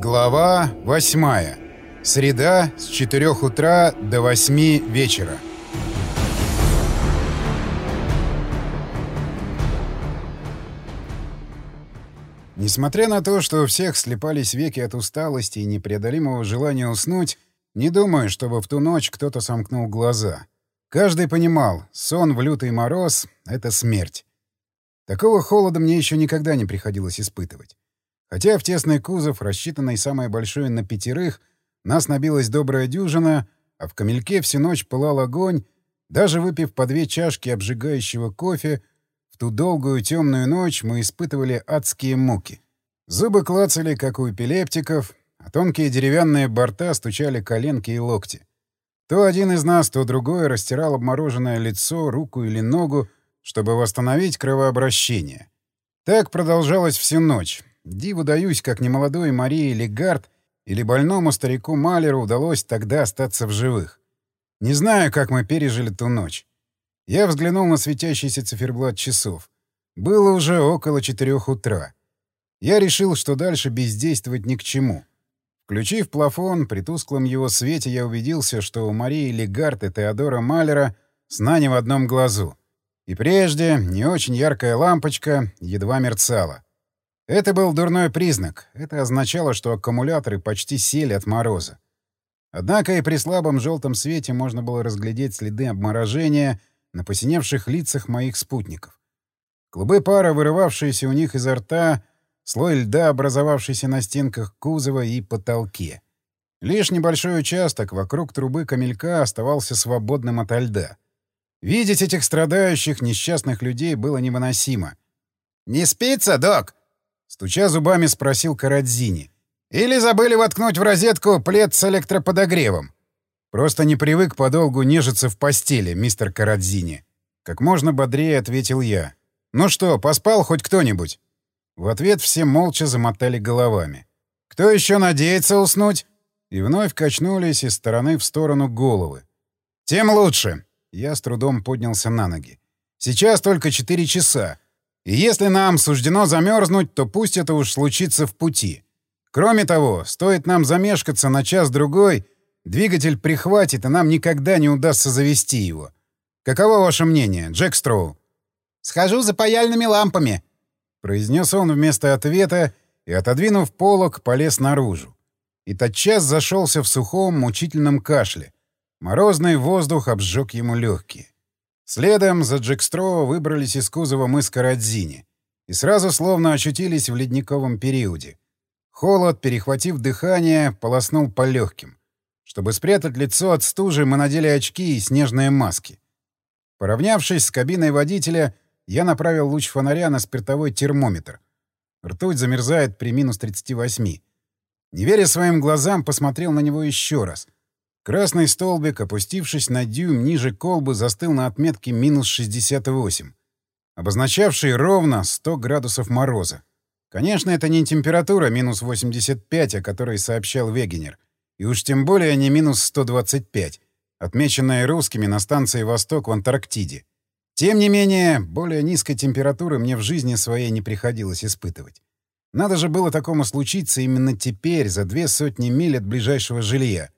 Глава 8. Среда с 4 утра до 8 вечера. Несмотря на то, что у всех слепались веки от усталости и непреодолимого желания уснуть, не думаю, чтобы в ту ночь кто-то сомкнул глаза. Каждый понимал, сон в лютый мороз — это смерть. Такого холода мне еще никогда не приходилось испытывать. Хотя в тесный кузов, рассчитанный самое большое на пятерых, нас набилась добрая дюжина, а в камельке всю ночь пылал огонь, даже выпив по две чашки обжигающего кофе, в ту долгую темную ночь мы испытывали адские муки. Зубы клацали, как у эпилептиков, а тонкие деревянные борта стучали коленки и локти. То один из нас, то другой растирал обмороженное лицо, руку или ногу, чтобы восстановить кровообращение. Так продолжалось всю ночь, Диву даюсь, как немолодой Марии Легард или больному старику Малеру удалось тогда остаться в живых. Не знаю, как мы пережили ту ночь. Я взглянул на светящийся циферблат часов. Было уже около четырех утра. Я решил, что дальше бездействовать ни к чему. Включив плафон, при тусклом его свете я убедился, что у Марии Легард и Теодора Малера сна не в одном глазу. И прежде не очень яркая лампочка едва мерцала. Это был дурной признак. Это означало, что аккумуляторы почти сели от мороза. Однако и при слабом желтом свете можно было разглядеть следы обморожения на посиневших лицах моих спутников. Клубы пара, вырывавшиеся у них изо рта, слой льда, образовавшийся на стенках кузова и потолке. Лишь небольшой участок вокруг трубы камелька оставался свободным ото льда. Видеть этих страдающих, несчастных людей было невыносимо. «Не спится, док?» Стуча зубами, спросил Карадзини. «Или забыли воткнуть в розетку плед с электроподогревом?» «Просто не привык подолгу нежиться в постели, мистер Карадзини». Как можно бодрее ответил я. «Ну что, поспал хоть кто-нибудь?» В ответ все молча замотали головами. «Кто еще надеется уснуть?» И вновь качнулись из стороны в сторону головы. «Тем лучше!» Я с трудом поднялся на ноги. «Сейчас только четыре часа. И если нам суждено замерзнуть, то пусть это уж случится в пути. Кроме того, стоит нам замешкаться на час-другой, двигатель прихватит, и нам никогда не удастся завести его. Каково ваше мнение, Джек Строу? «Схожу за паяльными лампами», — произнес он вместо ответа и, отодвинув полок, полез наружу. И тотчас зашелся в сухом, мучительном кашле. Морозный воздух обжег ему легкие. Следом за Джекстро выбрались из кузова мы с Карадзини и сразу словно очутились в ледниковом периоде. Холод, перехватив дыхание, полоснул по легким. Чтобы спрятать лицо от стужи, мы надели очки и снежные маски. Поравнявшись с кабиной водителя, я направил луч фонаря на спиртовой термометр. Ртуть замерзает при минус 38. Не веря своим глазам, посмотрел на него еще раз — Красный столбик, опустившись на дюйм ниже колбы, застыл на отметке минус 68, обозначавший ровно 100 градусов мороза. Конечно, это не температура минус 85, о которой сообщал Вегенер, и уж тем более не минус 125, отмеченная русскими на станции «Восток» в Антарктиде. Тем не менее, более низкой температуры мне в жизни своей не приходилось испытывать. Надо же было такому случиться именно теперь, за две сотни миль от ближайшего жилья —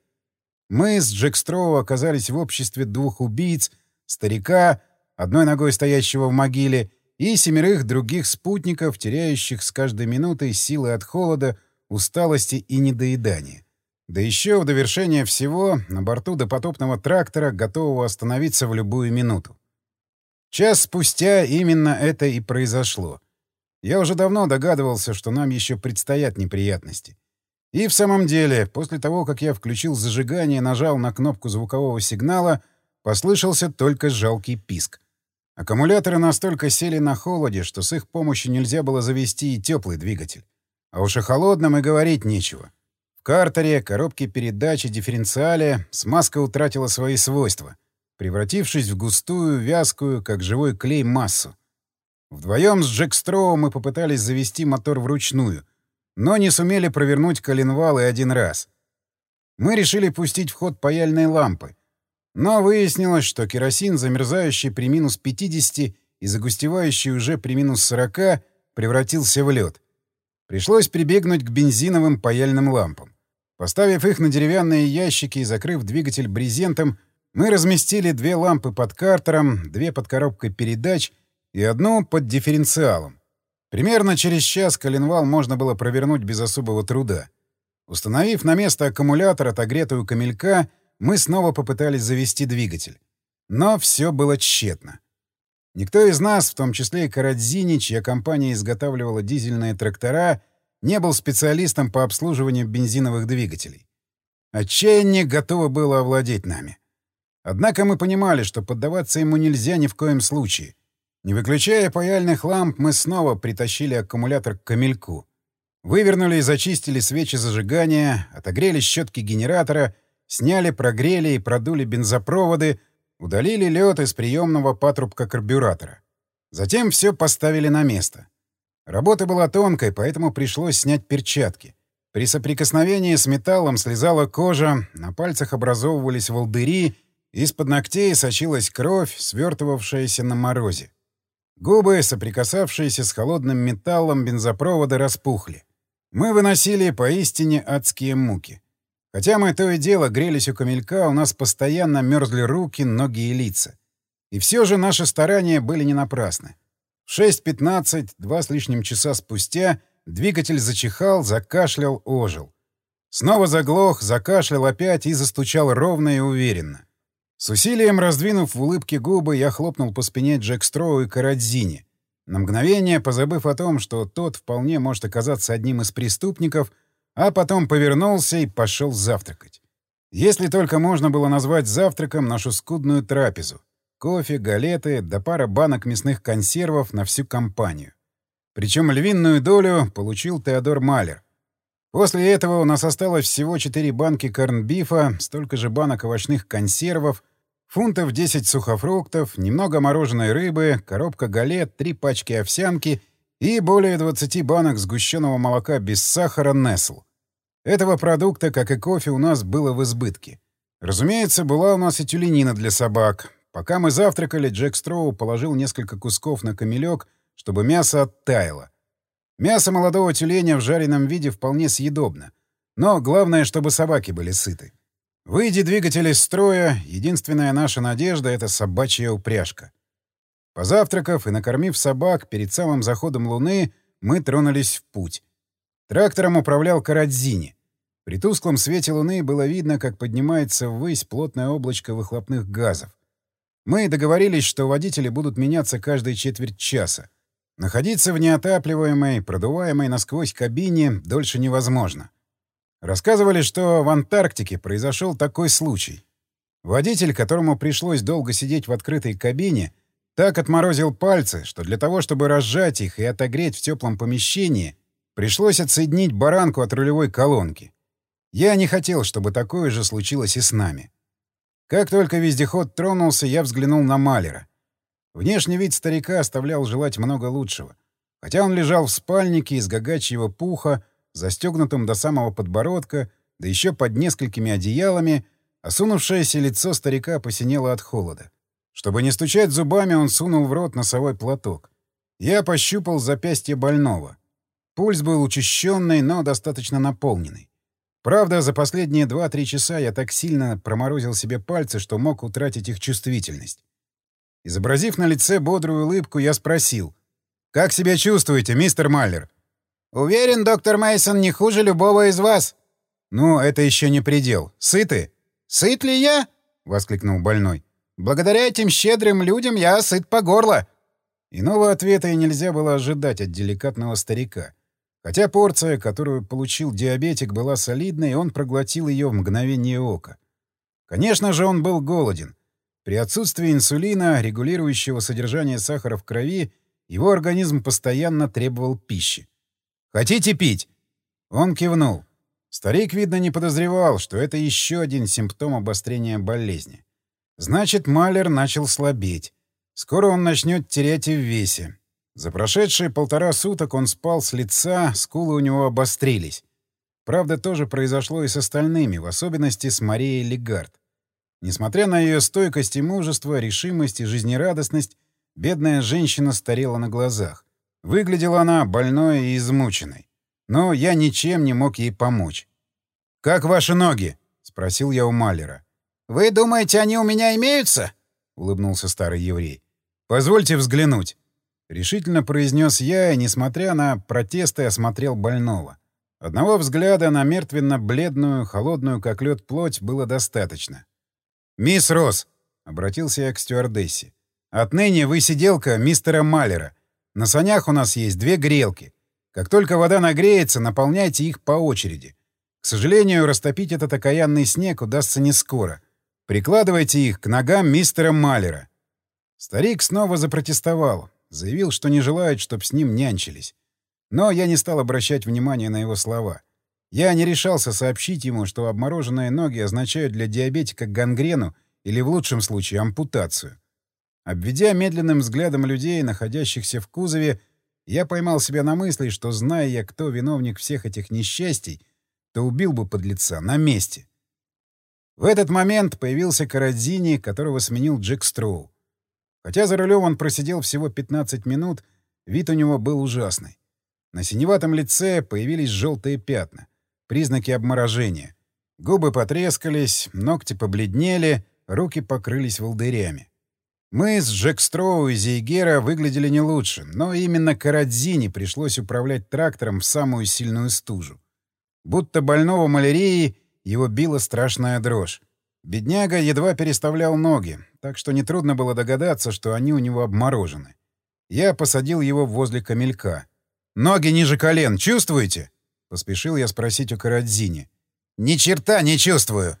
мы с Джек Строу оказались в обществе двух убийц, старика, одной ногой стоящего в могиле, и семерых других спутников, теряющих с каждой минутой силы от холода, усталости и недоедания. Да еще в довершение всего на борту допотопного трактора, готового остановиться в любую минуту. Час спустя именно это и произошло. Я уже давно догадывался, что нам еще предстоят неприятности. И в самом деле, после того, как я включил зажигание и нажал на кнопку звукового сигнала, послышался только жалкий писк. Аккумуляторы настолько сели на холоде, что с их помощью нельзя было завести и теплый двигатель. А уж о холодном и говорить нечего. В картере, коробке передач и дифференциале смазка утратила свои свойства, превратившись в густую, вязкую, как живой клей, массу. Вдвоем с Джек Строу мы попытались завести мотор вручную — но не сумели провернуть коленвалы один раз. Мы решили пустить в ход паяльные лампы, но выяснилось, что керосин, замерзающий при минус 50 и загустевающий уже при минус 40, превратился в лед. Пришлось прибегнуть к бензиновым паяльным лампам. Поставив их на деревянные ящики и закрыв двигатель брезентом, мы разместили две лампы под картером, две под коробкой передач и одну под дифференциалом. Примерно через час коленвал можно было провернуть без особого труда. Установив на место аккумулятор, отогретую камелька, мы снова попытались завести двигатель. Но все было тщетно. Никто из нас, в том числе и Карадзини, чья компания изготавливала дизельные трактора, не был специалистом по обслуживанию бензиновых двигателей. Отчаяние готово было овладеть нами. Однако мы понимали, что поддаваться ему нельзя ни в коем случае. Не выключая паяльных ламп, мы снова притащили аккумулятор к камельку. Вывернули и зачистили свечи зажигания, отогрели щетки генератора, сняли, прогрели и продули бензопроводы — Удалили лед из приемного патрубка карбюратора. Затем все поставили на место. Работа была тонкой, поэтому пришлось снять перчатки. При соприкосновении с металлом слезала кожа, на пальцах образовывались волдыри, из-под ногтей сочилась кровь, свертывавшаяся на морозе. Губы, соприкасавшиеся с холодным металлом бензопровода, распухли. Мы выносили поистине адские муки. Хотя мы то и дело грелись у камелька, у нас постоянно мерзли руки, ноги и лица. И все же наши старания были не напрасны. В 6.15, два с лишним часа спустя, двигатель зачихал, закашлял, ожил. Снова заглох, закашлял опять и застучал ровно и уверенно. С усилием раздвинув в улыбке губы, я хлопнул по спине Джек Строу и Карадзини, на мгновение позабыв о том, что тот вполне может оказаться одним из преступников — а потом повернулся и пошел завтракать. Если только можно было назвать завтраком нашу скудную трапезу. Кофе, галеты да пара банок мясных консервов на всю компанию. Причем львиную долю получил Теодор Малер. После этого у нас осталось всего 4 банки корнбифа, столько же банок овощных консервов, фунтов 10 сухофруктов, немного мороженой рыбы, коробка галет, три пачки овсянки и более 20 банок сгущенного молока без сахара Несл. Этого продукта, как и кофе, у нас было в избытке. Разумеется, была у нас и тюленина для собак. Пока мы завтракали, Джек Строу положил несколько кусков на камелек, чтобы мясо оттаяло. Мясо молодого тюленя в жареном виде вполне съедобно. Но главное, чтобы собаки были сыты. Выйди двигатель из строя, единственная наша надежда — это собачья упряжка. Позавтракав и накормив собак перед самым заходом луны, мы тронулись в путь. Трактором управлял Карадзини. При тусклом свете луны было видно, как поднимается ввысь плотное облачко выхлопных газов. Мы договорились, что водители будут меняться каждые четверть часа. Находиться в неотапливаемой, продуваемой насквозь кабине дольше невозможно. Рассказывали, что в Антарктике произошел такой случай. Водитель, которому пришлось долго сидеть в открытой кабине, так отморозил пальцы, что для того, чтобы разжать их и отогреть в теплом помещении, пришлось отсоединить баранку от рулевой колонки. Я не хотел, чтобы такое же случилось и с нами. Как только вездеход тронулся, я взглянул на Малера. Внешний вид старика оставлял желать много лучшего. Хотя он лежал в спальнике из гагачьего пуха, застегнутым до самого подбородка, да еще под несколькими одеялами, осунувшееся лицо старика посинело от холода. Чтобы не стучать зубами, он сунул в рот носовой платок. Я пощупал запястье больного. Пульс был учащенный, но достаточно наполненный. Правда, за последние 2-3 часа я так сильно проморозил себе пальцы, что мог утратить их чувствительность. Изобразив на лице бодрую улыбку, я спросил. «Как себя чувствуете, мистер Маллер?» «Уверен, доктор Мейсон не хуже любого из вас». «Ну, это еще не предел. Сыты?» «Сыт ли я?» — воскликнул больной. Благодаря этим щедрым людям я сыт по горло. Иного ответа и нельзя было ожидать от деликатного старика. Хотя порция, которую получил диабетик, была солидной, он проглотил ее в мгновение ока. Конечно же, он был голоден. При отсутствии инсулина, регулирующего содержание сахара в крови, его организм постоянно требовал пищи. «Хотите пить?» Он кивнул. Старик, видно, не подозревал, что это еще один симптом обострения болезни. Значит, Малер начал слабеть. Скоро он начнет терять и в весе. За прошедшие полтора суток он спал с лица, скулы у него обострились. Правда, тоже произошло и с остальными, в особенности с Марией Легард. Несмотря на ее стойкость и мужество, решимость и жизнерадостность, бедная женщина старела на глазах. Выглядела она больной и измученной. но я ничем не мог ей помочь. «Как ваши ноги?» — спросил я у Малера. «Вы думаете, они у меня имеются?» — улыбнулся старый еврей. «Позвольте взглянуть». Решительно произнес я и, несмотря на протесты, осмотрел больного. Одного взгляда на мертвенно-бледную, холодную, как лед, плоть было достаточно. «Мисс Росс!» — обратился я к стюардессе. «Отныне вы сиделка мистера Маллера. На санях у нас есть две грелки. Как только вода нагреется, наполняйте их по очереди. К сожалению, растопить этот окаянный снег удастся не скоро. Прикладывайте их к ногам мистера Маллера». Старик снова запротестовал, Заявил, что не желает, чтоб с ним нянчились. Но я не стал обращать внимания на его слова. Я не решался сообщить ему, что обмороженные ноги означают для диабетика гангрену или, в лучшем случае, ампутацию. Обведя медленным взглядом людей, находящихся в кузове, я поймал себя на мысли, что, зная я, кто виновник всех этих несчастий, то убил бы подлеца на месте. В этот момент появился Карадзини, которого сменил Джек Строу. Хотя за рулем он просидел всего 15 минут, вид у него был ужасный. На синеватом лице появились желтые пятна, признаки обморожения. Губы потрескались, ногти побледнели, руки покрылись волдырями. Мы с Джек Строу и Зейгера выглядели не лучше, но именно Карадзини пришлось управлять трактором в самую сильную стужу. Будто больного малярией его била страшная дрожь. Бедняга едва переставлял ноги, так что нетрудно было догадаться, что они у него обморожены. Я посадил его возле камелька. «Ноги ниже колен, чувствуете?» — поспешил я спросить у Карадзини. «Ни черта не чувствую!»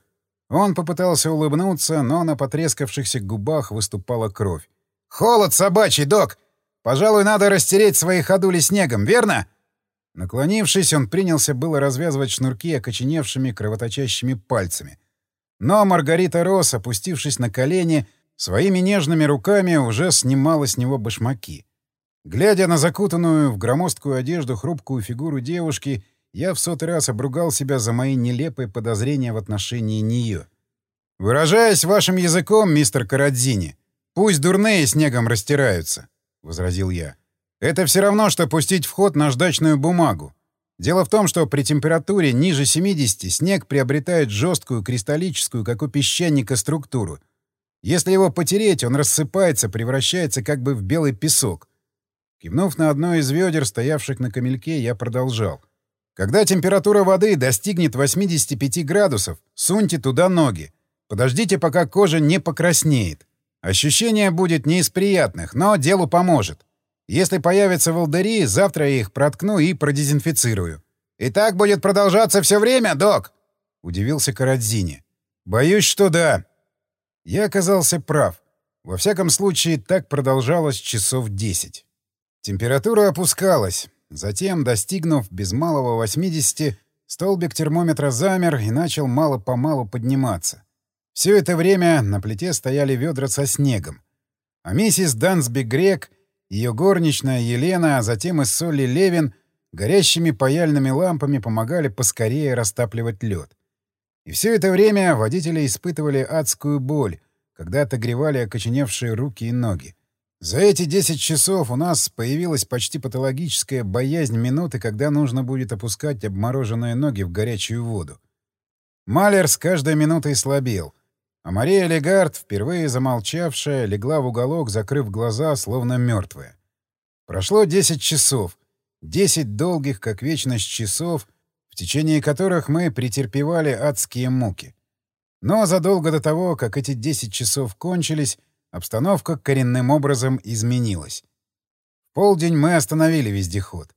Он попытался улыбнуться, но на потрескавшихся губах выступала кровь. «Холод собачий, док! Пожалуй, надо растереть свои ходули снегом, верно?» Наклонившись, он принялся было развязывать шнурки окоченевшими кровоточащими пальцами — но Маргарита Росс, опустившись на колени, своими нежными руками уже снимала с него башмаки. Глядя на закутанную в громоздкую одежду хрупкую фигуру девушки, я в сотый раз обругал себя за мои нелепые подозрения в отношении нее. «Выражаясь вашим языком, мистер Карадзини, пусть дурные снегом растираются», — возразил я. «Это все равно, что пустить в ход наждачную бумагу. Дело в том, что при температуре ниже 70 снег приобретает жесткую кристаллическую, как у песчаника, структуру. Если его потереть, он рассыпается, превращается как бы в белый песок. Кивнув на одно из ведер, стоявших на камельке, я продолжал. Когда температура воды достигнет 85 градусов, суньте туда ноги. Подождите, пока кожа не покраснеет. Ощущение будет не из приятных, но делу поможет. Если появятся волдыри, завтра я их проткну и продезинфицирую. «И так будет продолжаться все время, док?» — удивился Карадзини. «Боюсь, что да». Я оказался прав. Во всяком случае, так продолжалось часов десять. Температура опускалась. Затем, достигнув без малого 80, столбик термометра замер и начал мало-помалу подниматься. Все это время на плите стояли ведра со снегом. А миссис Дансби Грек — ее горничная Елена, а затем и Солли Левин горящими паяльными лампами помогали поскорее растапливать лед. И все это время водители испытывали адскую боль, когда отогревали окоченевшие руки и ноги. За эти 10 часов у нас появилась почти патологическая боязнь минуты, когда нужно будет опускать обмороженные ноги в горячую воду. Малер с каждой минутой слабел — а Мария Легард, впервые замолчавшая, легла в уголок, закрыв глаза, словно мертвая. Прошло десять часов. Десять долгих, как вечность часов, в течение которых мы претерпевали адские муки. Но задолго до того, как эти десять часов кончились, обстановка коренным образом изменилась. В полдень мы остановили вездеход.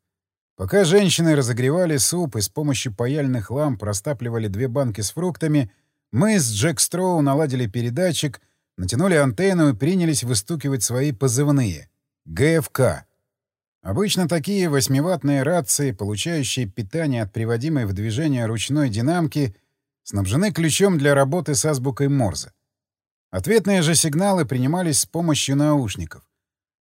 Пока женщины разогревали суп и с помощью паяльных ламп растапливали две банки с фруктами — мы с Джек Строу наладили передатчик, натянули антенну и принялись выстукивать свои позывные — ГФК. Обычно такие восьмиватные рации, получающие питание от приводимой в движение ручной динамки, снабжены ключом для работы с азбукой Морзе. Ответные же сигналы принимались с помощью наушников.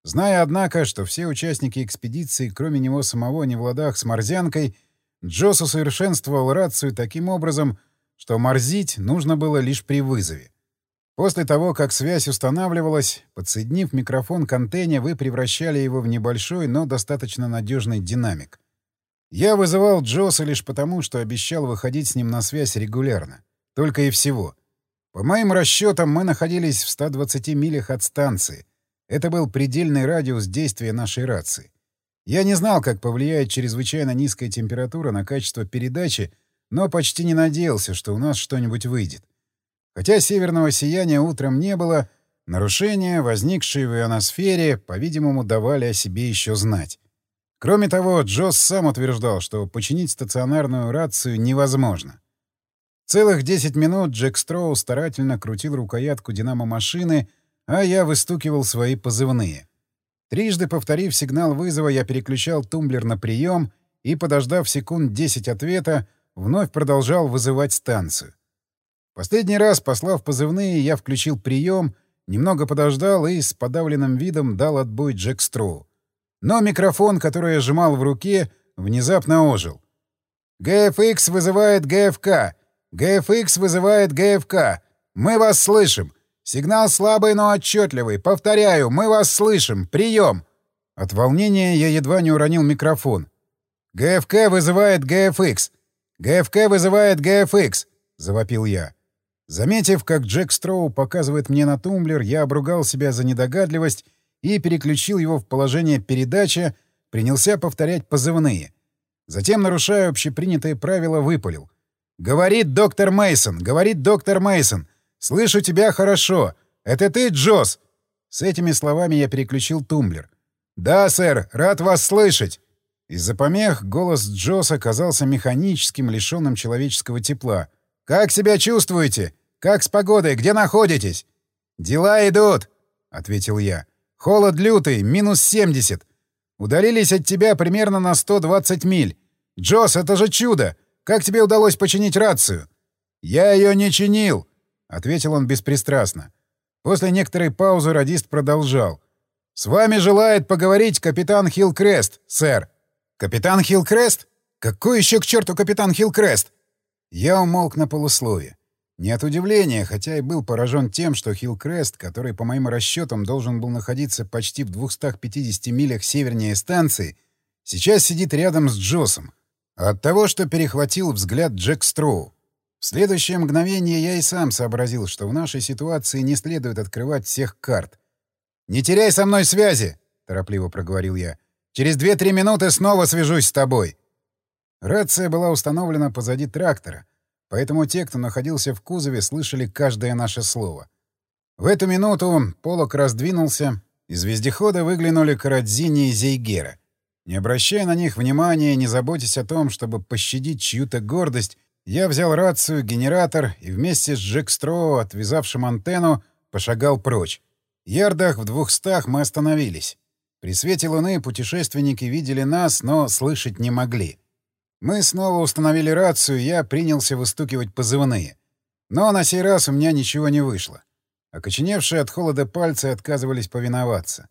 Зная, однако, что все участники экспедиции, кроме него самого, не в ладах с морзянкой, Джос усовершенствовал рацию таким образом — что морзить нужно было лишь при вызове. После того, как связь устанавливалась, подсоединив микрофон к антенне, вы превращали его в небольшой, но достаточно надежный динамик. Я вызывал Джоса лишь потому, что обещал выходить с ним на связь регулярно. Только и всего. По моим расчетам, мы находились в 120 милях от станции. Это был предельный радиус действия нашей рации. Я не знал, как повлияет чрезвычайно низкая температура на качество передачи, но почти не надеялся, что у нас что-нибудь выйдет. Хотя северного сияния утром не было, нарушения, возникшие в ионосфере, по-видимому, давали о себе еще знать. Кроме того, Джосс сам утверждал, что починить стационарную рацию невозможно. Целых 10 минут Джек Строу старательно крутил рукоятку динамо-машины, а я выстукивал свои позывные. Трижды повторив сигнал вызова, я переключал тумблер на прием и, подождав секунд 10 ответа, вновь продолжал вызывать станцию. Последний раз, послав позывные, я включил прием, немного подождал и с подавленным видом дал отбой Джек Строу. Но микрофон, который я сжимал в руке, внезапно ожил. «ГФХ вызывает ГФК! ГФХ вызывает ГФК! Мы вас слышим! Сигнал слабый, но отчетливый! Повторяю, мы вас слышим! Прием!» От волнения я едва не уронил микрофон. «ГФК вызывает ГФХ! ГФК вызывает ГФХ!» — завопил я. Заметив, как Джек Строу показывает мне на тумблер, я обругал себя за недогадливость и переключил его в положение передачи, принялся повторять позывные. Затем, нарушая общепринятые правила, выпалил. «Говорит доктор Мейсон, говорит доктор Мейсон, слышу тебя хорошо. Это ты, Джосс?» С этими словами я переключил тумблер. «Да, сэр, рад вас слышать!» Из-за помех голос Джосса оказался механическим, лишенным человеческого тепла. «Как себя чувствуете? Как с погодой? Где находитесь?» «Дела идут», — ответил я. «Холод лютый, минус 70. Удалились от тебя примерно на 120 миль. Джосс, это же чудо! Как тебе удалось починить рацию?» «Я ее не чинил», — ответил он беспристрастно. После некоторой паузы радист продолжал. «С вами желает поговорить капитан Хиллкрест, сэр». «Капитан Хиллкрест? Какой еще к черту капитан Хиллкрест?» Я умолк на полуслове. Не от удивления, хотя и был поражен тем, что Хиллкрест, который, по моим расчетам, должен был находиться почти в 250 милях севернее станции, сейчас сидит рядом с Джосом. От того, что перехватил взгляд Джек Строу. В следующее мгновение я и сам сообразил, что в нашей ситуации не следует открывать всех карт. «Не теряй со мной связи!» — торопливо проговорил я. «Через две-три минуты снова свяжусь с тобой!» Рация была установлена позади трактора, поэтому те, кто находился в кузове, слышали каждое наше слово. В эту минуту полок раздвинулся, из вездехода выглянули Карадзини и Зейгера. Не обращая на них внимания, не заботясь о том, чтобы пощадить чью-то гордость, я взял рацию, генератор и вместе с Джек Строу, отвязавшим антенну, пошагал прочь. Ярдах в двухстах мы остановились. При свете луны путешественники видели нас, но слышать не могли. Мы снова установили рацию, я принялся выстукивать позывные. Но на сей раз у меня ничего не вышло. Окоченевшие от холода пальцы отказывались повиноваться.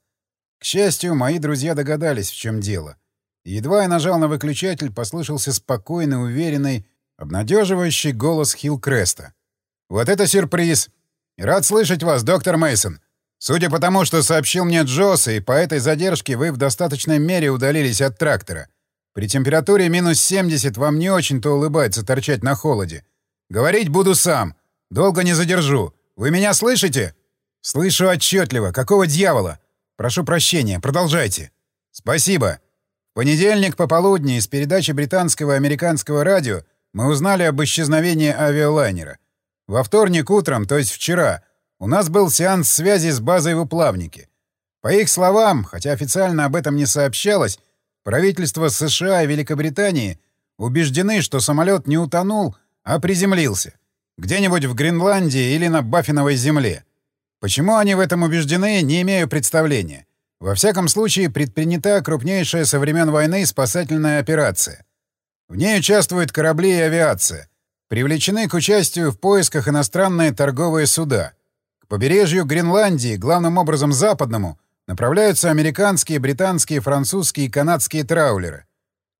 К счастью, мои друзья догадались, в чем дело. едва я нажал на выключатель, послышался спокойный, уверенный, обнадеживающий голос Хилкреста. «Вот это сюрприз! Рад слышать вас, доктор Мейсон. Судя по тому, что сообщил мне Джосс, и по этой задержке вы в достаточной мере удалились от трактора. При температуре минус 70 вам не очень-то улыбается торчать на холоде. Говорить буду сам. Долго не задержу. Вы меня слышите? Слышу отчетливо. Какого дьявола? Прошу прощения. Продолжайте. Спасибо. В понедельник пополудни из передачи британского и американского радио мы узнали об исчезновении авиалайнера. Во вторник утром, то есть вчера, у нас был сеанс связи с базой в Уплавнике. По их словам, хотя официально об этом не сообщалось, Правительства США и Великобритании убеждены, что самолет не утонул, а приземлился. Где-нибудь в Гренландии или на Баффиновой земле. Почему они в этом убеждены, не имею представления. Во всяком случае, предпринята крупнейшая со времен войны спасательная операция. В ней участвуют корабли и авиация. Привлечены к участию в поисках иностранные торговые суда. К побережью Гренландии, главным образом западному, направляются американские, британские, французские и канадские траулеры.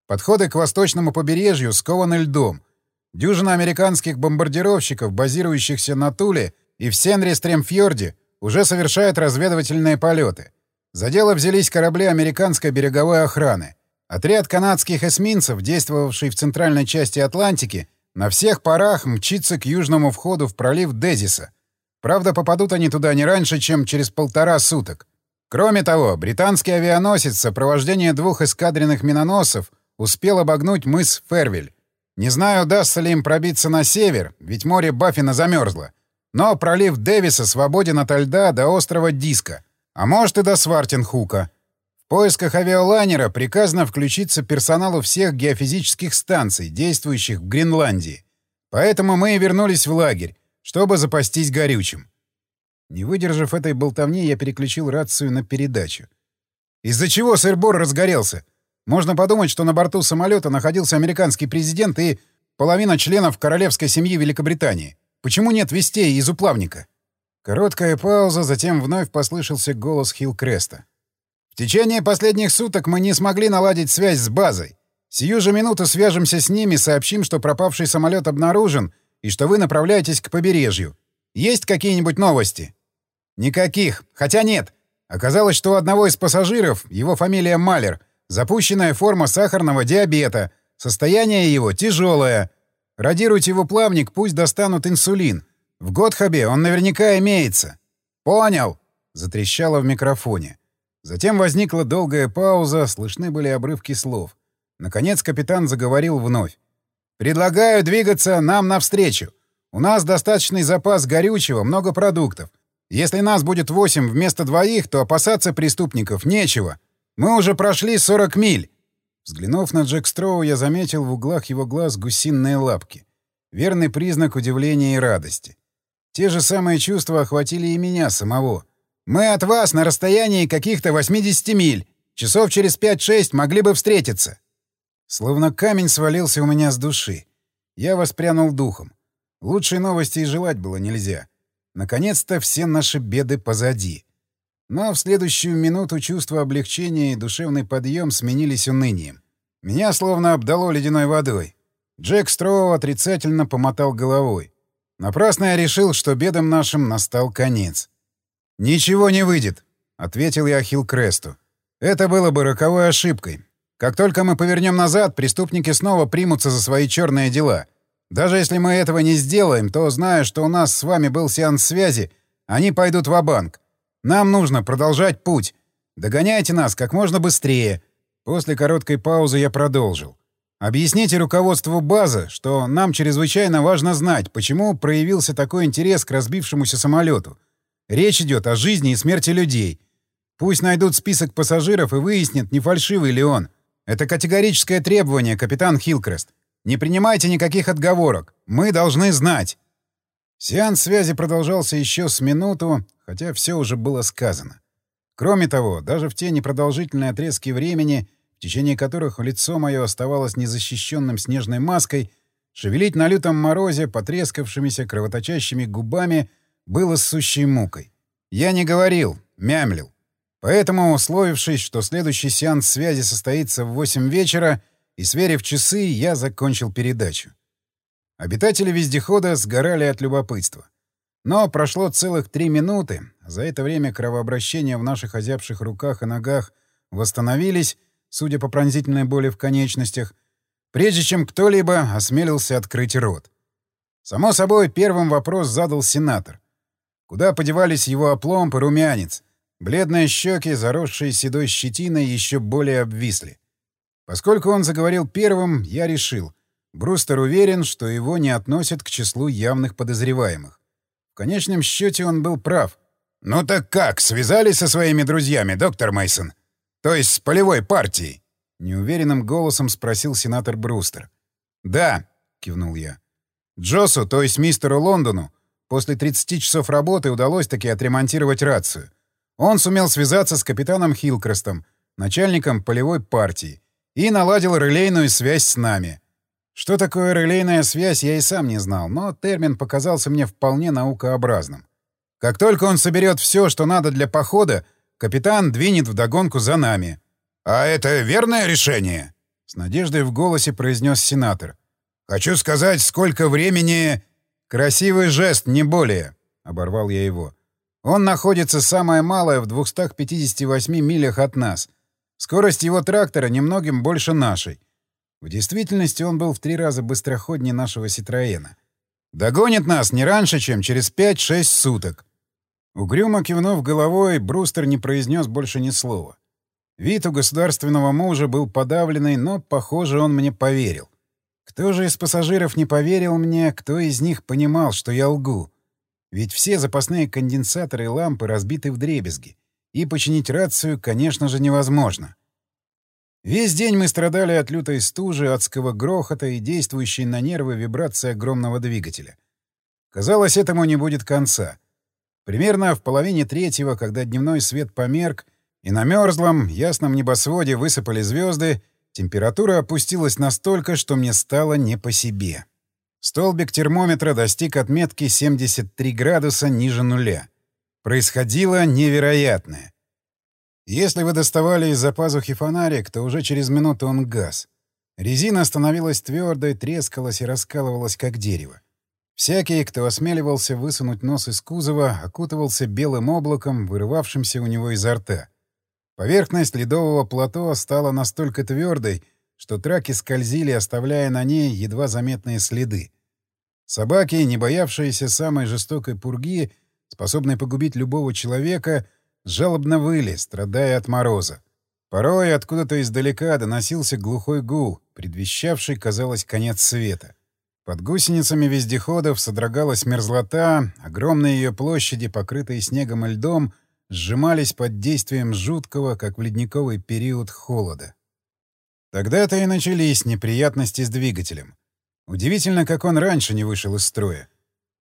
Подходы к восточному побережью скованы льдом. Дюжина американских бомбардировщиков, базирующихся на Туле и в Сенри-Стремфьорде, уже совершают разведывательные полеты. За дело взялись корабли американской береговой охраны. Отряд канадских эсминцев, действовавший в центральной части Атлантики, на всех парах мчится к южному входу в пролив Дезиса. Правда, попадут они туда не раньше, чем через полтора суток. Кроме того, британский авианосец в сопровождении двух эскадренных миноносцев успел обогнуть мыс Фервиль. Не знаю, удастся ли им пробиться на север, ведь море Баффина замерзло. Но пролив Дэвиса свободен от льда до острова Диска, а может и до Свартенхука. В поисках авиалайнера приказано включиться персоналу всех геофизических станций, действующих в Гренландии. Поэтому мы и вернулись в лагерь, чтобы запастись горючим. Не выдержав этой болтовни, я переключил рацию на передачу. Из-за чего сыр-бор разгорелся? Можно подумать, что на борту самолета находился американский президент и половина членов королевской семьи Великобритании. Почему нет вестей из уплавника? Короткая пауза, затем вновь послышался голос Хилкреста. В течение последних суток мы не смогли наладить связь с базой. Сию же минуту свяжемся с ними, сообщим, что пропавший самолет обнаружен и что вы направляетесь к побережью. Есть какие-нибудь новости? Никаких. Хотя нет. Оказалось, что у одного из пассажиров, его фамилия Малер, запущенная форма сахарного диабета. Состояние его тяжелое. Радируйте его плавник, пусть достанут инсулин. В Готхабе он наверняка имеется. Понял. Затрещало в микрофоне. Затем возникла долгая пауза, слышны были обрывки слов. Наконец капитан заговорил вновь. «Предлагаю двигаться нам навстречу. У нас достаточный запас горючего, много продуктов. Если нас будет восемь вместо двоих, то опасаться преступников нечего. Мы уже прошли 40 миль. Взглянув на Джек Строу, я заметил в углах его глаз гусиные лапки. Верный признак удивления и радости. Те же самые чувства охватили и меня самого. «Мы от вас на расстоянии каких-то 80 миль. Часов через 5-6 могли бы встретиться». Словно камень свалился у меня с души. Я воспрянул духом. Лучшей новости и желать было нельзя. Наконец-то все наши беды позади. Но в следующую минуту чувство облегчения и душевный подъем сменились унынием. Меня словно обдало ледяной водой. Джек Строу отрицательно помотал головой. Напрасно я решил, что бедам нашим настал конец. «Ничего не выйдет», — ответил я Хилл Кресту. «Это было бы роковой ошибкой. Как только мы повернем назад, преступники снова примутся за свои черные дела. Даже если мы этого не сделаем, то, зная, что у нас с вами был сеанс связи, они пойдут в банк Нам нужно продолжать путь. Догоняйте нас как можно быстрее. После короткой паузы я продолжил. Объясните руководству базы, что нам чрезвычайно важно знать, почему проявился такой интерес к разбившемуся самолету. Речь идет о жизни и смерти людей. Пусть найдут список пассажиров и выяснят, не фальшивый ли он. Это категорическое требование, капитан Хилкрест. Не принимайте никаких отговорок. Мы должны знать. Сеанс связи продолжался еще с минуту, хотя все уже было сказано. Кроме того, даже в те непродолжительные отрезки времени, в течение которых лицо мое оставалось незащищенным снежной маской, шевелить на лютом морозе потрескавшимися кровоточащими губами было сущей мукой. Я не говорил, мямлил. Поэтому, условившись, что следующий сеанс связи состоится в 8 вечера, и, сверив часы, я закончил передачу. Обитатели вездехода сгорали от любопытства. Но прошло целых три минуты. За это время кровообращения в наших озябших руках и ногах восстановились, судя по пронзительной боли в конечностях, прежде чем кто-либо осмелился открыть рот. Само собой, первым вопрос задал сенатор. Куда подевались его опломб и румянец? Бледные щеки, заросшие седой щетиной, еще более обвисли. Поскольку он заговорил первым, я решил. Брустер уверен, что его не относят к числу явных подозреваемых. В конечном счете он был прав. «Ну так как, связались со своими друзьями, доктор Мейсон? То есть с полевой партией?» Неуверенным голосом спросил сенатор Брустер. «Да», — кивнул я. «Джосу, то есть мистеру Лондону, после 30 часов работы удалось таки отремонтировать рацию. Он сумел связаться с капитаном Хилкрестом, начальником полевой партии, и наладил релейную связь с нами. Что такое релейная связь, я и сам не знал, но термин показался мне вполне наукообразным. Как только он соберет все, что надо для похода, капитан двинет вдогонку за нами. «А это верное решение?» — с надеждой в голосе произнес сенатор. «Хочу сказать, сколько времени...» «Красивый жест, не более», — оборвал я его. «Он находится самое малое в 258 милях от нас — Скорость его трактора немногим больше нашей. В действительности он был в три раза быстроходнее нашего «Ситроена». Догонит нас не раньше, чем через 5-6 суток. Угрюмо кивнув головой, Брустер не произнес больше ни слова. Вид у государственного мужа был подавленный, но, похоже, он мне поверил. Кто же из пассажиров не поверил мне, кто из них понимал, что я лгу? Ведь все запасные конденсаторы и лампы разбиты в дребезги, и починить рацию, конечно же, невозможно. Весь день мы страдали от лютой стужи, адского грохота и действующей на нервы вибрации огромного двигателя. Казалось, этому не будет конца. Примерно в половине третьего, когда дневной свет померк, и на мерзлом, ясном небосводе высыпали звезды, температура опустилась настолько, что мне стало не по себе. Столбик термометра достиг отметки 73 градуса ниже нуля. Происходило невероятное. Если вы доставали из-за пазухи фонарик, то уже через минуту он гас. Резина становилась твердой, трескалась и раскалывалась, как дерево. Всякий, кто осмеливался высунуть нос из кузова, окутывался белым облаком, вырывавшимся у него изо рта. Поверхность ледового плато стала настолько твердой, что траки скользили, оставляя на ней едва заметные следы. Собаки, не боявшиеся самой жестокой пурги, способной погубить любого человека — жалобно выли, страдая от мороза. Порой откуда-то издалека доносился глухой гул, предвещавший, казалось, конец света. Под гусеницами вездеходов содрогалась мерзлота, огромные ее площади, покрытые снегом и льдом, сжимались под действием жуткого, как в ледниковый период, холода. Тогда-то и начались неприятности с двигателем. Удивительно, как он раньше не вышел из строя.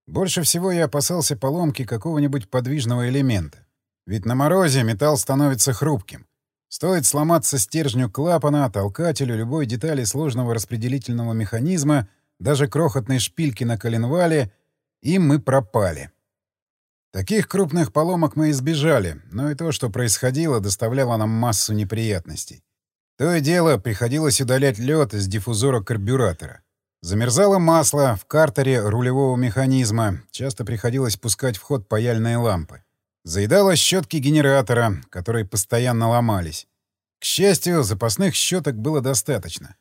Больше всего я опасался поломки какого-нибудь подвижного элемента. Ведь на морозе металл становится хрупким. Стоит сломаться стержню клапана, толкателю любой детали сложного распределительного механизма, даже крохотной шпильки на коленвале, и мы пропали. Таких крупных поломок мы избежали, но и то, что происходило, доставляло нам массу неприятностей. То и дело приходилось удалять лед из диффузора карбюратора. Замерзало масло в картере рулевого механизма, часто приходилось пускать в ход паяльные лампы. Заедала щетки генератора, которые постоянно ломались. К счастью, запасных щеток было достаточно.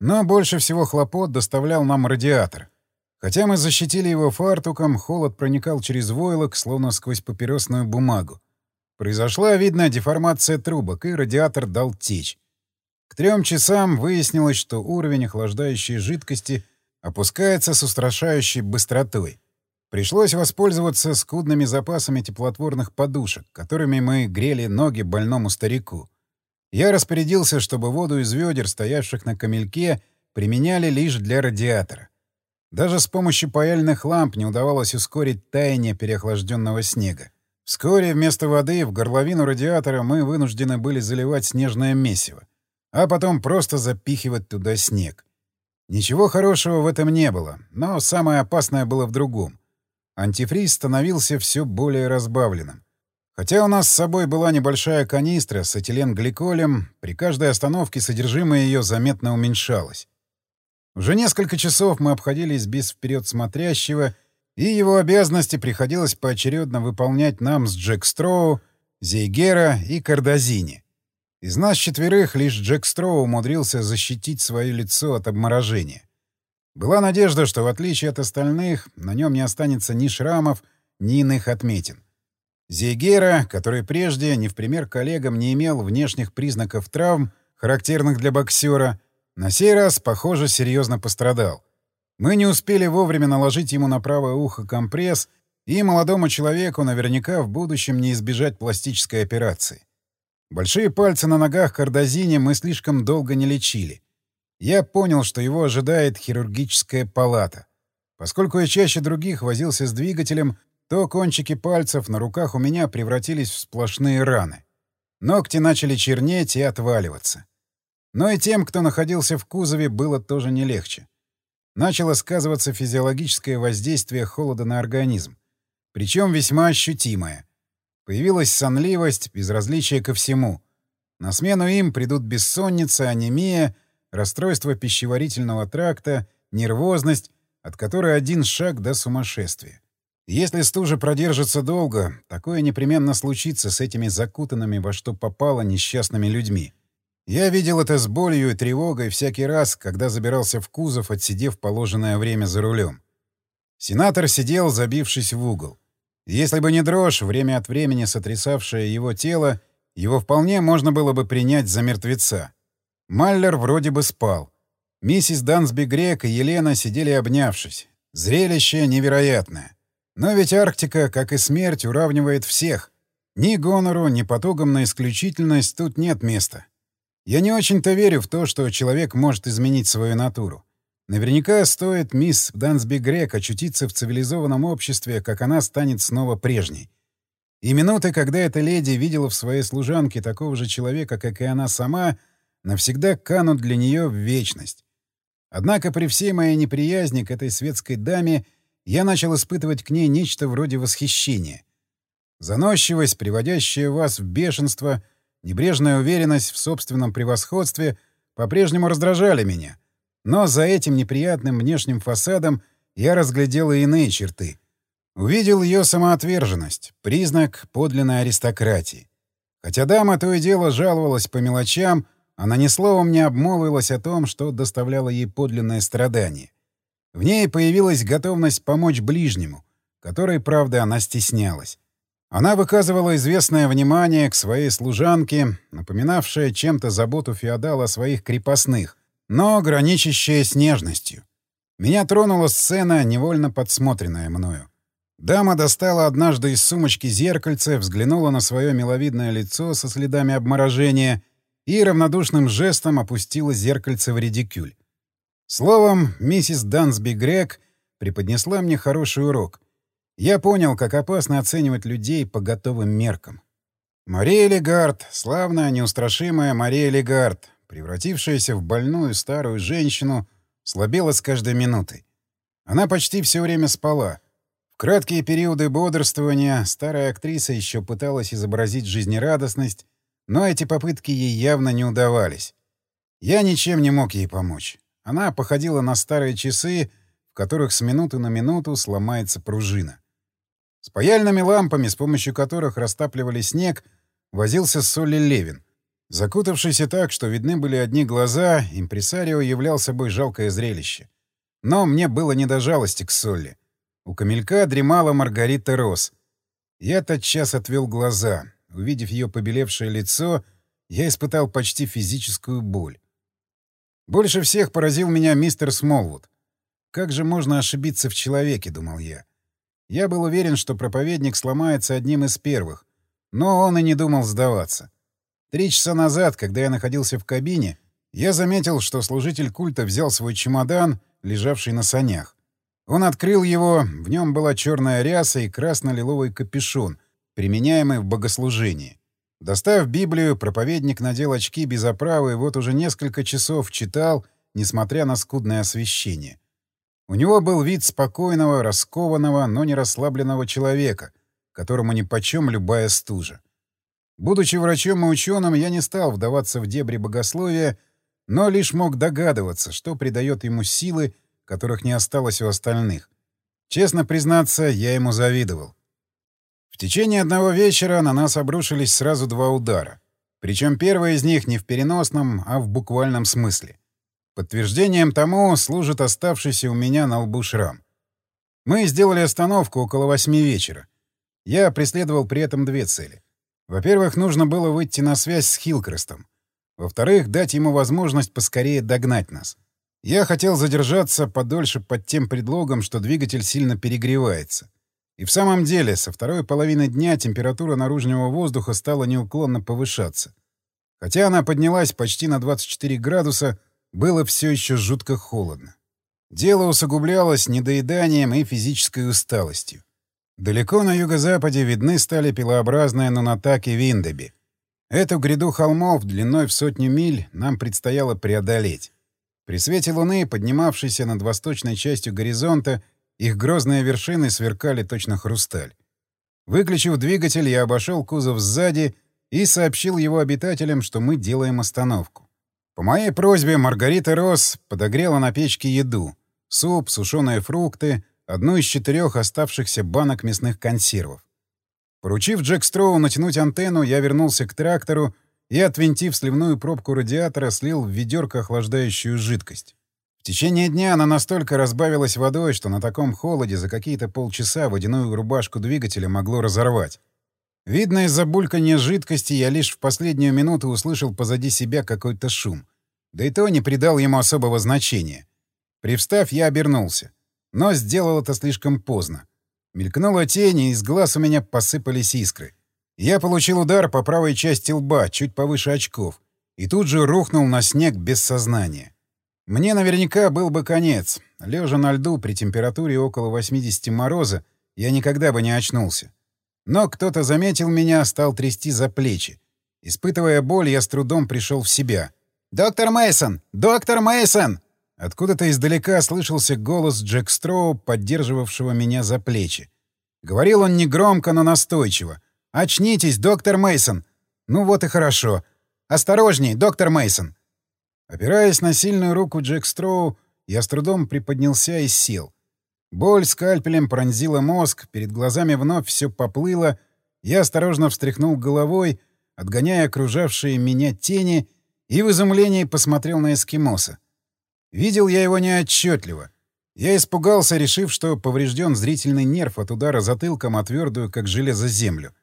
Но больше всего хлопот доставлял нам радиатор. Хотя мы защитили его фартуком, холод проникал через войлок, словно сквозь папиросную бумагу. Произошла, видно, деформация трубок, и радиатор дал течь. К трем часам выяснилось, что уровень охлаждающей жидкости опускается с устрашающей быстротой. Пришлось воспользоваться скудными запасами теплотворных подушек, которыми мы грели ноги больному старику. Я распорядился, чтобы воду из ведер, стоявших на камельке, применяли лишь для радиатора. Даже с помощью паяльных ламп не удавалось ускорить таяние переохлажденного снега. Вскоре вместо воды в горловину радиатора мы вынуждены были заливать снежное месиво, а потом просто запихивать туда снег. Ничего хорошего в этом не было, но самое опасное было в другом. Антифриз становился все более разбавленным. Хотя у нас с собой была небольшая канистра с этиленгликолем, при каждой остановке содержимое ее заметно уменьшалось. Уже несколько часов мы обходились без вперед смотрящего, и его обязанности приходилось поочередно выполнять нам с Джек Строу, Зейгера и Кардазини. Из нас четверых лишь Джек Строу умудрился защитить свое лицо от обморожения. Была надежда, что в отличие от остальных, на нем не останется ни шрамов, ни иных отметин. Зейгера, который прежде, не в пример коллегам, не имел внешних признаков травм, характерных для боксера, на сей раз, похоже, серьезно пострадал. Мы не успели вовремя наложить ему на правое ухо компресс, и молодому человеку наверняка в будущем не избежать пластической операции. Большие пальцы на ногах Кардазини мы слишком долго не лечили. Я понял, что его ожидает хирургическая палата. Поскольку я чаще других возился с двигателем, то кончики пальцев на руках у меня превратились в сплошные раны. Ногти начали чернеть и отваливаться. Но и тем, кто находился в кузове, было тоже не легче. Начало сказываться физиологическое воздействие холода на организм, причем весьма ощутимое. Появилась сонливость, безразличие ко всему. На смену им придут бессонница, анемия расстройство пищеварительного тракта, нервозность, от которой один шаг до сумасшествия. Если стужа продержится долго, такое непременно случится с этими закутанными во что попало несчастными людьми. Я видел это с болью и тревогой всякий раз, когда забирался в кузов, отсидев положенное время за рулем. Сенатор сидел, забившись в угол. Если бы не дрожь, время от времени сотрясавшая его тело, его вполне можно было бы принять за мертвеца. Маллер вроде бы спал. Миссис Дансби Грек и Елена сидели обнявшись. Зрелище невероятное. Но ведь Арктика, как и смерть, уравнивает всех. Ни гонору, ни потугам на исключительность тут нет места. Я не очень-то верю в то, что человек может изменить свою натуру. Наверняка стоит мисс Дансби Грек очутиться в цивилизованном обществе, как она станет снова прежней. И минуты, когда эта леди видела в своей служанке такого же человека, как и она сама, навсегда канут для нее в вечность. Однако при всей моей неприязни к этой светской даме я начал испытывать к ней нечто вроде восхищения. Заносчивость, приводящая вас в бешенство, небрежная уверенность в собственном превосходстве по-прежнему раздражали меня. Но за этим неприятным внешним фасадом я разглядел и иные черты. Увидел ее самоотверженность, признак подлинной аристократии. Хотя дама то и дело жаловалась по мелочам, она ни словом не обмолвилась о том, что доставляло ей подлинное страдание. В ней появилась готовность помочь ближнему, которой, правда, она стеснялась. Она выказывала известное внимание к своей служанке, напоминавшее чем-то заботу феодала о своих крепостных, но граничащее с нежностью. Меня тронула сцена, невольно подсмотренная мною. Дама достала однажды из сумочки зеркальце, взглянула на свое миловидное лицо со следами обморожения и равнодушным жестом опустила зеркальце в редикюль. Словом, миссис Дансби Грек преподнесла мне хороший урок. Я понял, как опасно оценивать людей по готовым меркам. Мария Легард, славная, неустрашимая Мария Легард, превратившаяся в больную старую женщину, слабела с каждой минутой. Она почти все время спала. В краткие периоды бодрствования старая актриса еще пыталась изобразить жизнерадостность, но эти попытки ей явно не удавались. Я ничем не мог ей помочь. Она походила на старые часы, в которых с минуты на минуту сломается пружина. С паяльными лампами, с помощью которых растапливали снег, возился Солли Левин. Закутавшийся так, что видны были одни глаза, импресарио являл собой жалкое зрелище. Но мне было не до жалости к Солли. У камелька дремала Маргарита Рос. Я тотчас отвел глаза. Увидев ее побелевшее лицо, я испытал почти физическую боль. Больше всех поразил меня мистер Смолвуд. Как же можно ошибиться в человеке, думал я. Я был уверен, что проповедник сломается одним из первых, но он и не думал сдаваться. Три часа назад, когда я находился в кабине, я заметил, что служитель культа взял свой чемодан, лежавший на санях. Он открыл его, в нем была черная ряса и красно-лиловый капюшон, применяемый в богослужении. Достав Библию, проповедник надел очки без оправы и вот уже несколько часов читал, несмотря на скудное освещение. У него был вид спокойного, раскованного, но не расслабленного человека, которому нипочем любая стужа. Будучи врачом и ученым, я не стал вдаваться в дебри богословия, но лишь мог догадываться, что придает ему силы, которых не осталось у остальных. Честно признаться, я ему завидовал. Течение одного вечера на нас обрушились сразу два удара. Причем первый из них не в переносном, а в буквальном смысле. Подтверждением тому служит оставшийся у меня на лбу шрам. Мы сделали остановку около восьми вечера. Я преследовал при этом две цели. Во-первых, нужно было выйти на связь с Хилкрестом. Во-вторых, дать ему возможность поскорее догнать нас. Я хотел задержаться подольше под тем предлогом, что двигатель сильно перегревается. И в самом деле, со второй половины дня температура наружного воздуха стала неуклонно повышаться. Хотя она поднялась почти на 24 градуса, было все еще жутко холодно. Дело усугублялось недоеданием и физической усталостью. Далеко на юго-западе видны стали пилообразные нанатаки Виндеби. Эту гряду холмов длиной в сотню миль нам предстояло преодолеть. При свете луны, поднимавшейся над восточной частью горизонта, их грозные вершины сверкали точно хрусталь. Выключив двигатель, я обошел кузов сзади и сообщил его обитателям, что мы делаем остановку. По моей просьбе Маргарита Росс подогрела на печке еду — суп, сушеные фрукты, одну из четырех оставшихся банок мясных консервов. Поручив Джек Строу натянуть антенну, я вернулся к трактору и, отвинтив сливную пробку радиатора, слил в ведерко охлаждающую жидкость. В течение дня она настолько разбавилась водой, что на таком холоде за какие-то полчаса водяную рубашку двигателя могло разорвать. Видно, из-за булькания жидкости я лишь в последнюю минуту услышал позади себя какой-то шум. Да и то не придал ему особого значения. Привстав, я обернулся. Но сделал это слишком поздно. Мелькнула тень, и из глаз у меня посыпались искры. Я получил удар по правой части лба, чуть повыше очков, и тут же рухнул на снег без сознания. Мне наверняка был бы конец. Лежа на льду при температуре около 80 мороза, я никогда бы не очнулся. Но кто-то заметил меня, стал трясти за плечи. Испытывая боль, я с трудом пришел в себя. «Доктор Мейсон! Доктор Мейсон! Откуда-то издалека слышался голос Джек Строу, поддерживавшего меня за плечи. Говорил он негромко, но настойчиво. «Очнитесь, доктор Мейсон. Ну вот и хорошо. Осторожней, доктор Мейсон. Опираясь на сильную руку Джек Строу, я с трудом приподнялся и сел. Боль скальпелем пронзила мозг, перед глазами вновь все поплыло. Я осторожно встряхнул головой, отгоняя окружавшие меня тени, и в изумлении посмотрел на эскимоса. Видел я его неотчетливо. Я испугался, решив, что поврежден зрительный нерв от удара затылком о твердую, как железо, землю.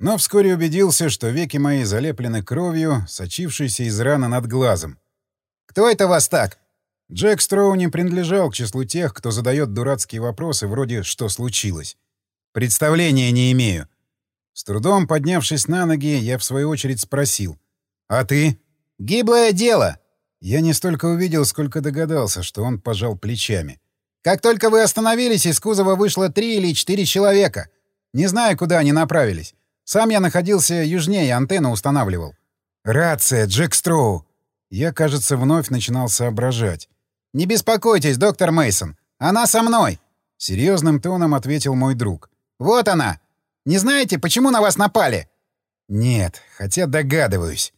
Но вскоре убедился, что веки мои залеплены кровью, сочившейся из раны над глазом. «Кто это вас так?» Джек Строу не принадлежал к числу тех, кто задает дурацкие вопросы вроде «что случилось?». «Представления не имею». С трудом поднявшись на ноги, я в свою очередь спросил. «А ты?» «Гиблое дело!» Я не столько увидел, сколько догадался, что он пожал плечами. «Как только вы остановились, из кузова вышло три или четыре человека. Не знаю, куда они направились. Сам я находился южнее, антенну устанавливал. «Рация, Джек Строу!» Я, кажется, вновь начинал соображать. «Не беспокойтесь, доктор Мейсон, Она со мной!» Серьезным тоном ответил мой друг. «Вот она! Не знаете, почему на вас напали?» «Нет, хотя догадываюсь».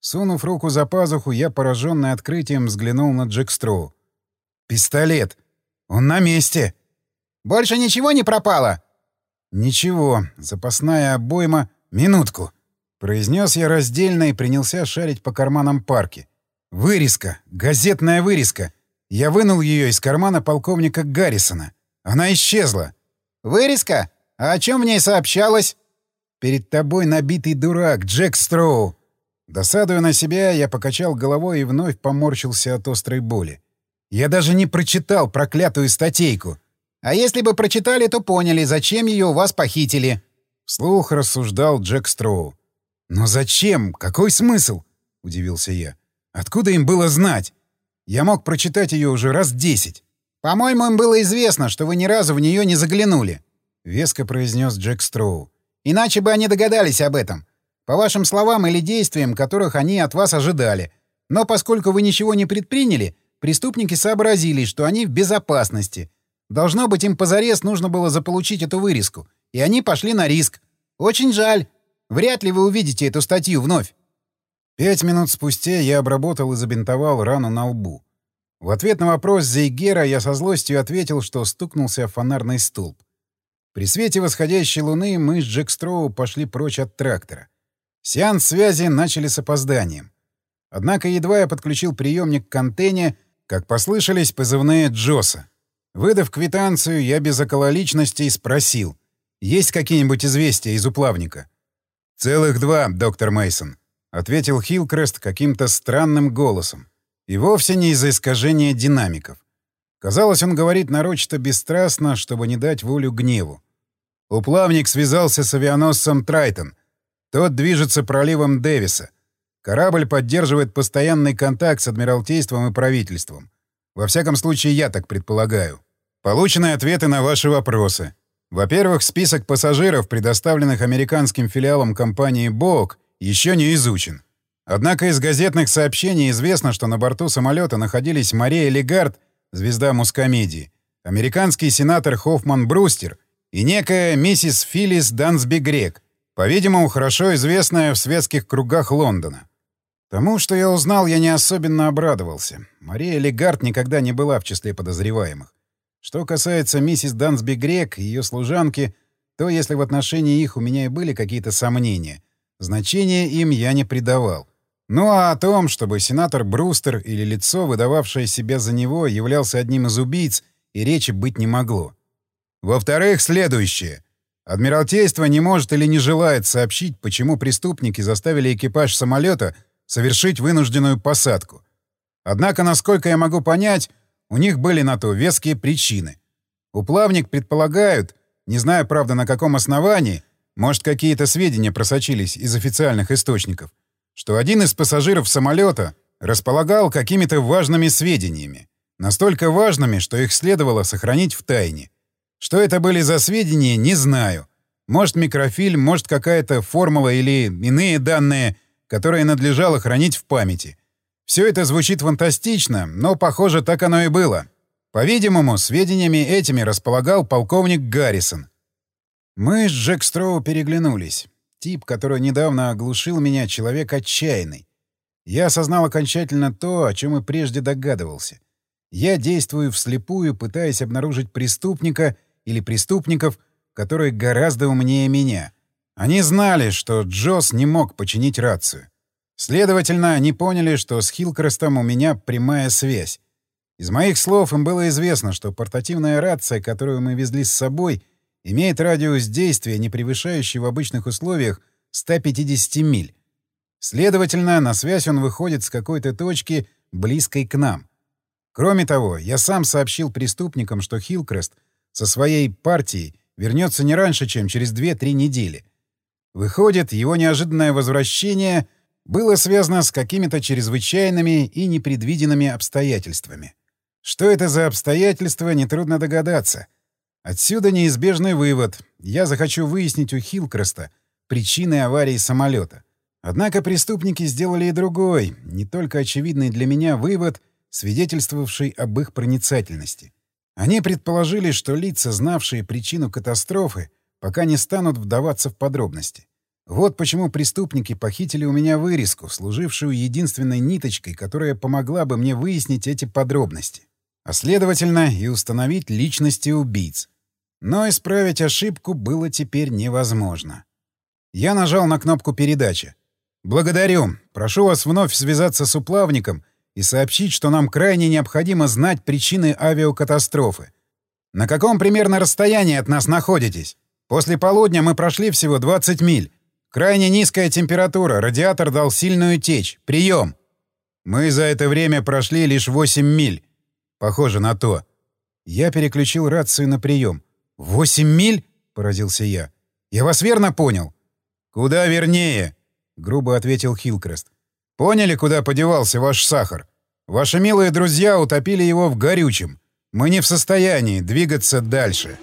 Сунув руку за пазуху, я, пораженный открытием, взглянул на Джек Строу. «Пистолет! Он на месте!» «Больше ничего не пропало?» «Ничего, запасная обойма... Минутку!» Произнес я раздельно и принялся шарить по карманам парки. «Вырезка! Газетная вырезка! Я вынул ее из кармана полковника Гаррисона. Она исчезла!» «Вырезка? А о чем в ней сообщалось?» «Перед тобой набитый дурак, Джек Строу!» Досадуя на себя, я покачал головой и вновь поморщился от острой боли. Я даже не прочитал проклятую статейку. А если бы прочитали, то поняли, зачем ее у вас похитили. Вслух рассуждал Джек Строу. «Но зачем? Какой смысл?» — удивился я. «Откуда им было знать? Я мог прочитать ее уже раз десять». «По-моему, им было известно, что вы ни разу в нее не заглянули», — веско произнес Джек Строу. «Иначе бы они догадались об этом. По вашим словам или действиям, которых они от вас ожидали. Но поскольку вы ничего не предприняли, преступники сообразили, что они в безопасности, Должно быть, им позарез нужно было заполучить эту вырезку, и они пошли на риск. Очень жаль. Вряд ли вы увидите эту статью вновь. Пять минут спустя я обработал и забинтовал рану на лбу. В ответ на вопрос Зейгера я со злостью ответил, что стукнулся о фонарный столб. При свете восходящей луны мы с Джек Строу пошли прочь от трактора. Сеанс связи начали с опозданием. Однако едва я подключил приемник к антенне, как послышались позывные Джоса. Выдав квитанцию, я без окололичностей спросил. «Есть какие-нибудь известия из уплавника?» «Целых два, доктор Мейсон, ответил Хилкрест каким-то странным голосом. И вовсе не из-за искажения динамиков. Казалось, он говорит нарочито бесстрастно, чтобы не дать волю гневу. Уплавник связался с авианосцем «Трайтон». Тот движется проливом Дэвиса. Корабль поддерживает постоянный контакт с Адмиралтейством и правительством. Во всяком случае, я так предполагаю. Получены ответы на ваши вопросы. Во-первых, список пассажиров, предоставленных американским филиалом компании «Боок», еще не изучен. Однако из газетных сообщений известно, что на борту самолета находились Мария Легард, звезда мускомедии, американский сенатор Хоффман Брустер и некая миссис Филлис Дансби Грек, по-видимому, хорошо известная в светских кругах Лондона. Тому, что я узнал, я не особенно обрадовался. Мария Легард никогда не была в числе подозреваемых. Что касается миссис Дансби Грек и ее служанки, то если в отношении их у меня и были какие-то сомнения, Значения им я не придавал. Ну а о том, чтобы сенатор Брустер или лицо, выдававшее себя за него, являлся одним из убийц, и речи быть не могло. Во-вторых, следующее. Адмиралтейство не может или не желает сообщить, почему преступники заставили экипаж самолета совершить вынужденную посадку. Однако, насколько я могу понять, у них были на то веские причины. Уплавник предполагают, не знаю, правда, на каком основании, может, какие-то сведения просочились из официальных источников, что один из пассажиров самолета располагал какими-то важными сведениями. Настолько важными, что их следовало сохранить в тайне. Что это были за сведения, не знаю. Может, микрофильм, может, какая-то формула или иные данные, которые надлежало хранить в памяти. Все это звучит фантастично, но, похоже, так оно и было. По-видимому, сведениями этими располагал полковник Гаррисон. Мы с Джек Строу переглянулись. Тип, который недавно оглушил меня, человек отчаянный. Я осознал окончательно то, о чем и прежде догадывался. Я действую вслепую, пытаясь обнаружить преступника или преступников, которые гораздо умнее меня. Они знали, что Джосс не мог починить рацию. Следовательно, они поняли, что с Хилкрестом у меня прямая связь. Из моих слов им было известно, что портативная рация, которую мы везли с собой, имеет радиус действия, не превышающий в обычных условиях 150 миль. Следовательно, на связь он выходит с какой-то точки, близкой к нам. Кроме того, я сам сообщил преступникам, что Хилкрест со своей партией вернется не раньше, чем через 2-3 недели. Выходит, его неожиданное возвращение было связано с какими-то чрезвычайными и непредвиденными обстоятельствами. Что это за обстоятельства, нетрудно догадаться. Отсюда неизбежный вывод. Я захочу выяснить у Хилкреста причины аварии самолета. Однако преступники сделали и другой, не только очевидный для меня вывод, свидетельствовавший об их проницательности. Они предположили, что лица, знавшие причину катастрофы, пока не станут вдаваться в подробности. Вот почему преступники похитили у меня вырезку, служившую единственной ниточкой, которая помогла бы мне выяснить эти подробности а следовательно и установить личности убийц. Но исправить ошибку было теперь невозможно. Я нажал на кнопку передачи. «Благодарю. Прошу вас вновь связаться с уплавником и сообщить, что нам крайне необходимо знать причины авиакатастрофы. На каком примерно расстоянии от нас находитесь? После полудня мы прошли всего 20 миль. Крайне низкая температура, радиатор дал сильную течь. Прием!» Мы за это время прошли лишь 8 миль. Похоже на то. Я переключил рацию на прием. «Восемь миль?» — поразился я. «Я вас верно понял?» «Куда вернее?» — грубо ответил Хилкрест. «Поняли, куда подевался ваш сахар? Ваши милые друзья утопили его в горючем. Мы не в состоянии двигаться дальше».